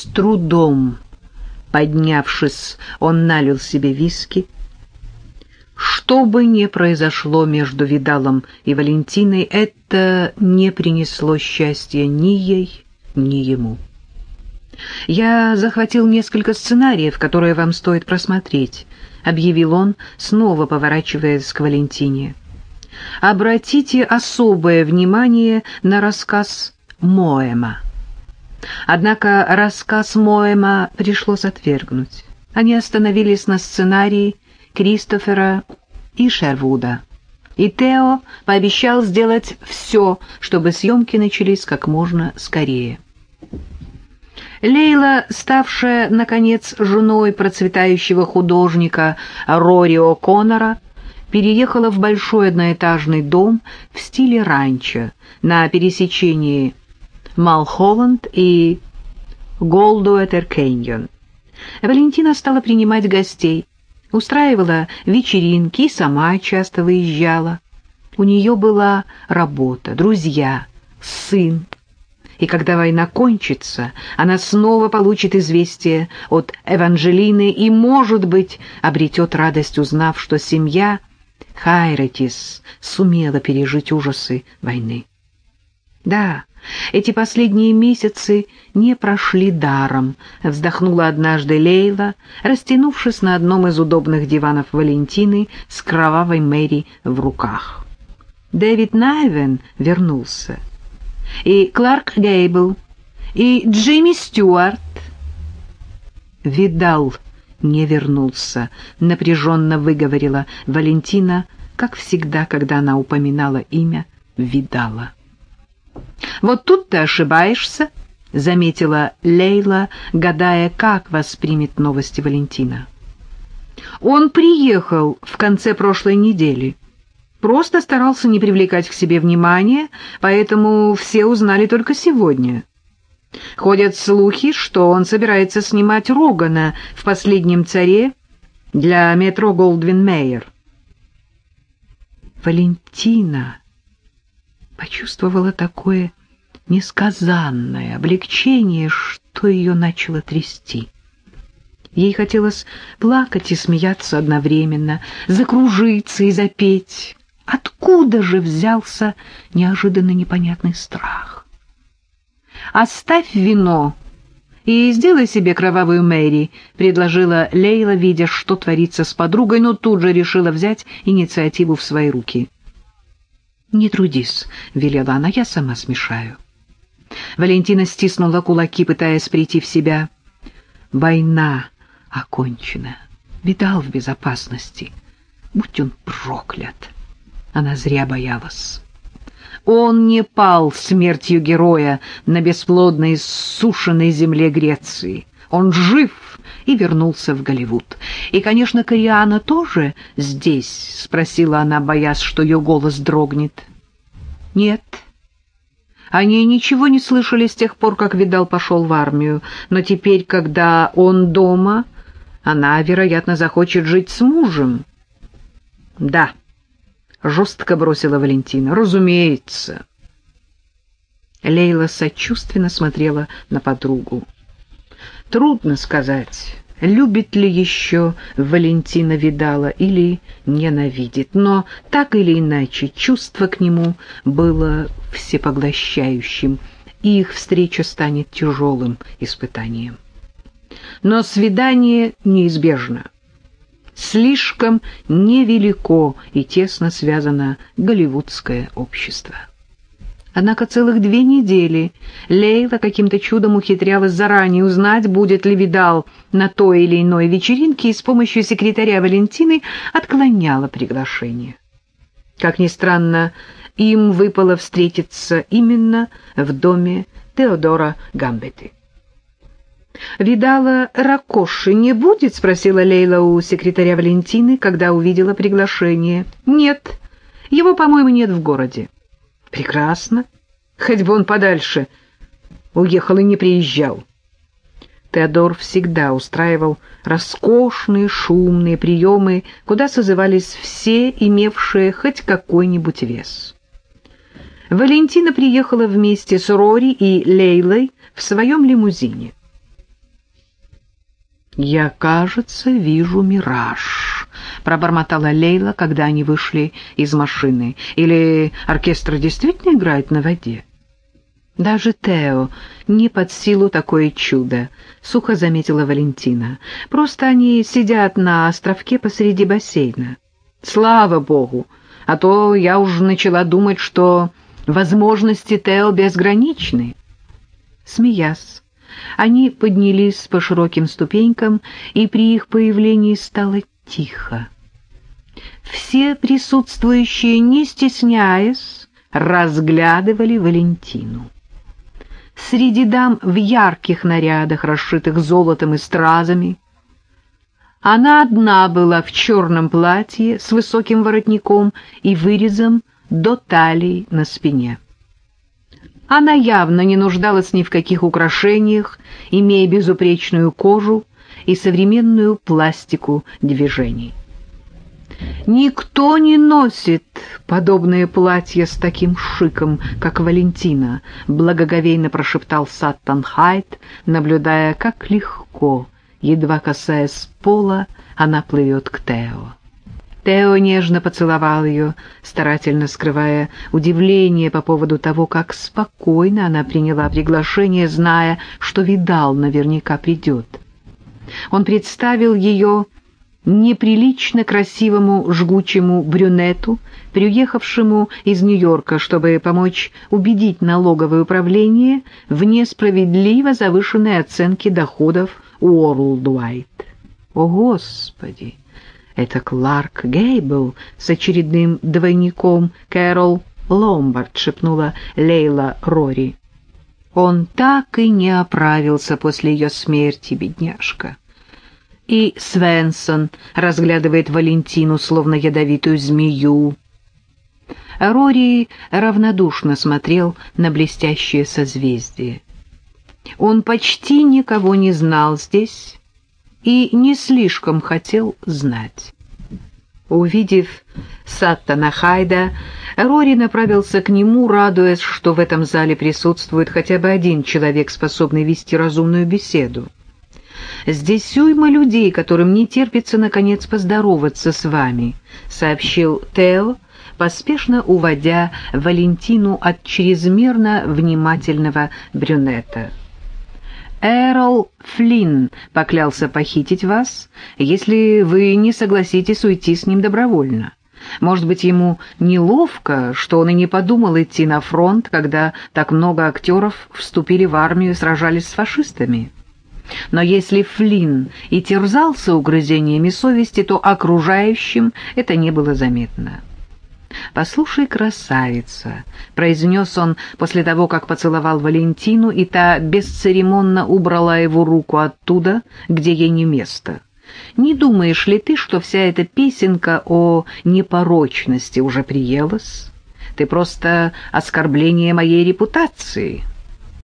С трудом поднявшись, он налил себе виски. Что бы ни произошло между Видалом и Валентиной, это не принесло счастья ни ей, ни ему. «Я захватил несколько сценариев, которые вам стоит просмотреть», — объявил он, снова поворачиваясь к Валентине. «Обратите особое внимание на рассказ Моэма». Однако рассказ Моэма пришлось отвергнуть. Они остановились на сценарии Кристофера и Шервуда. И Тео пообещал сделать все, чтобы съемки начались как можно скорее. Лейла, ставшая, наконец, женой процветающего художника Рори О'Коннора, переехала в большой одноэтажный дом в стиле ранчо на пересечении Малхолланд и Голдуэтер Кэньон. Валентина стала принимать гостей, устраивала вечеринки и сама часто выезжала. У нее была работа, друзья, сын. И когда война кончится, она снова получит известие от Эванжелины и, может быть, обретет радость, узнав, что семья Хайретис сумела пережить ужасы войны. Да, эти последние месяцы не прошли даром, вздохнула однажды Лейла, растянувшись на одном из удобных диванов Валентины с кровавой Мэри в руках. Дэвид Найвен вернулся, и Кларк Гейбл, и Джимми Стюарт. Видал, не вернулся, напряженно выговорила Валентина, как всегда, когда она упоминала имя Видала. «Вот тут ты ошибаешься», — заметила Лейла, гадая, как воспримет новости Валентина. «Он приехал в конце прошлой недели. Просто старался не привлекать к себе внимания, поэтому все узнали только сегодня. Ходят слухи, что он собирается снимать Рогана в «Последнем царе» для метро Голдвин Мейер. Валентина почувствовала такое несказанное облегчение, что ее начало трясти. Ей хотелось плакать и смеяться одновременно, закружиться и запеть. Откуда же взялся неожиданно непонятный страх? «Оставь вино и сделай себе кровавую Мэри», — предложила Лейла, видя, что творится с подругой, но тут же решила взять инициативу в свои руки. «Не трудись», — велела она, — «я сама смешаю». Валентина стиснула кулаки, пытаясь прийти в себя. «Война окончена. Видал в безопасности. Будь он проклят!» Она зря боялась. Он не пал смертью героя на бесплодной сушеной земле Греции. Он жив и вернулся в Голливуд. И, конечно, Кориана тоже здесь, — спросила она, боясь, что ее голос дрогнет. Нет. Они ничего не слышали с тех пор, как Видал пошел в армию, но теперь, когда он дома, она, вероятно, захочет жить с мужем. Да, — жестко бросила Валентина, — разумеется. Лейла сочувственно смотрела на подругу. Трудно сказать, любит ли еще Валентина Видала или ненавидит, но так или иначе чувство к нему было всепоглощающим, и их встреча станет тяжелым испытанием. Но свидание неизбежно. Слишком невелико и тесно связано голливудское общество. Однако целых две недели Лейла каким-то чудом ухитрялась заранее узнать, будет ли Видал на той или иной вечеринке, и с помощью секретаря Валентины отклоняла приглашение. Как ни странно, им выпало встретиться именно в доме Теодора Гамбеты. «Видала, Ракоши не будет?» — спросила Лейла у секретаря Валентины, когда увидела приглашение. «Нет, его, по-моему, нет в городе». Прекрасно. Хоть бы он подальше уехал и не приезжал. Теодор всегда устраивал роскошные шумные приемы, куда созывались все, имевшие хоть какой-нибудь вес. Валентина приехала вместе с Рори и Лейлой в своем лимузине. «Я, кажется, вижу мираж», — пробормотала Лейла, когда они вышли из машины. «Или оркестр действительно играет на воде?» «Даже Тео не под силу такое чудо», — сухо заметила Валентина. «Просто они сидят на островке посреди бассейна». «Слава богу! А то я уже начала думать, что возможности Тео безграничны». Смеясь, они поднялись по широким ступенькам, и при их появлении стало тихо. Все присутствующие, не стесняясь, разглядывали Валентину. Среди дам в ярких нарядах, расшитых золотом и стразами, она одна была в черном платье с высоким воротником и вырезом до талии на спине. Она явно не нуждалась ни в каких украшениях, имея безупречную кожу и современную пластику движений. «Никто не носит подобное платье с таким шиком, как Валентина», — благоговейно прошептал Саттон Хайт, наблюдая, как легко, едва касаясь пола, она плывет к Тео. Тео нежно поцеловал ее, старательно скрывая удивление по поводу того, как спокойно она приняла приглашение, зная, что видал наверняка придет. Он представил ее неприлично красивому жгучему брюнету, приехавшему из Нью-Йорка, чтобы помочь убедить налоговое управление в несправедливо завышенной оценке доходов Уорлдвайт. О, Господи! Это Кларк Гейбл с очередным двойником Кэрол Ломбард, шепнула Лейла Рори. Он так и не оправился после ее смерти, бедняжка. И Свенсон разглядывает Валентину, словно ядовитую змею. Рори равнодушно смотрел на блестящее созвездие. Он почти никого не знал здесь, и не слишком хотел знать. Увидев Саттана Хайда, Рори направился к нему, радуясь, что в этом зале присутствует хотя бы один человек, способный вести разумную беседу. «Здесь уйма людей, которым не терпится, наконец, поздороваться с вами», — сообщил Тео, поспешно уводя Валентину от чрезмерно внимательного брюнета. Эрол Флинн поклялся похитить вас, если вы не согласитесь уйти с ним добровольно. Может быть, ему неловко, что он и не подумал идти на фронт, когда так много актеров вступили в армию и сражались с фашистами. Но если Флинн и терзался угрызениями совести, то окружающим это не было заметно. «Послушай, красавица», — произнес он после того, как поцеловал Валентину, и та бесцеремонно убрала его руку оттуда, где ей не место. «Не думаешь ли ты, что вся эта песенка о непорочности уже приелась? Ты просто оскорбление моей репутации».